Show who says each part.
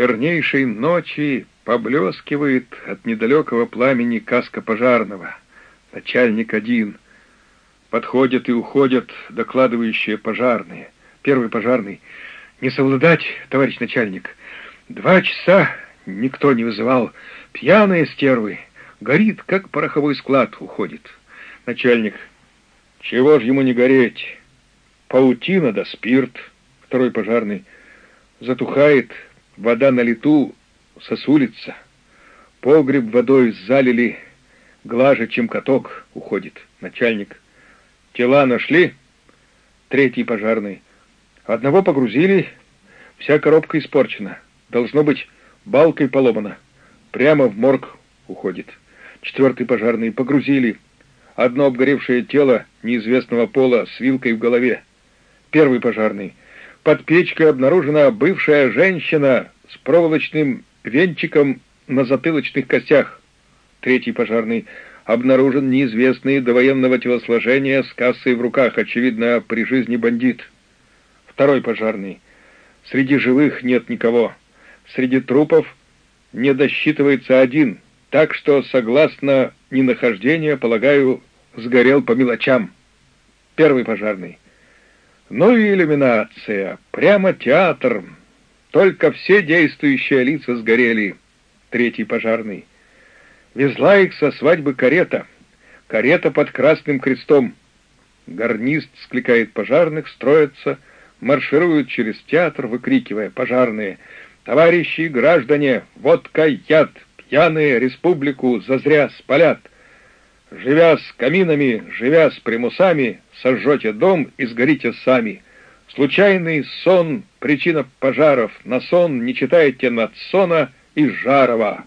Speaker 1: чернейшей ночи поблескивает от недалекого пламени каска пожарного. Начальник один. Подходят и уходят докладывающие пожарные. Первый пожарный. Не совладать, товарищ начальник. Два часа никто не вызывал. Пьяные стервы. Горит, как пороховой склад уходит. Начальник. Чего ж ему не гореть? Паутина да спирт. Второй пожарный. Затухает, вода на лету сосулится. Погреб водой залили, глаже, чем каток уходит. Начальник. Тела нашли? Третий пожарный. Одного погрузили, вся коробка испорчена. Должно быть, балкой поломана. Прямо в морг уходит. Четвертый пожарный погрузили. Одно обгоревшее тело неизвестного пола с вилкой в голове. Первый пожарный. Под печкой обнаружена бывшая женщина с проволочным венчиком на затылочных костях. Третий пожарный. Обнаружен неизвестный до военного телосложения с кассой в руках, очевидно, при жизни бандит. Второй пожарный. Среди живых нет никого. Среди трупов не досчитывается один, так что, согласно ненахождения, полагаю, сгорел по мелочам. Первый пожарный. Ну и иллюминация. Прямо театр. Только все действующие лица сгорели. Третий пожарный. Везла их со свадьбы карета. Карета под красным крестом. Гарнист скликает пожарных, строятся, маршируют через театр, выкрикивая «Пожарные! Товарищи граждане! Водка, яд! Пьяные республику зазря спалят! Живя с каминами, живя с примусами, сожжете дом и сгорите сами. Случайный сон — причина пожаров. На сон не читайте над сона и Жарова.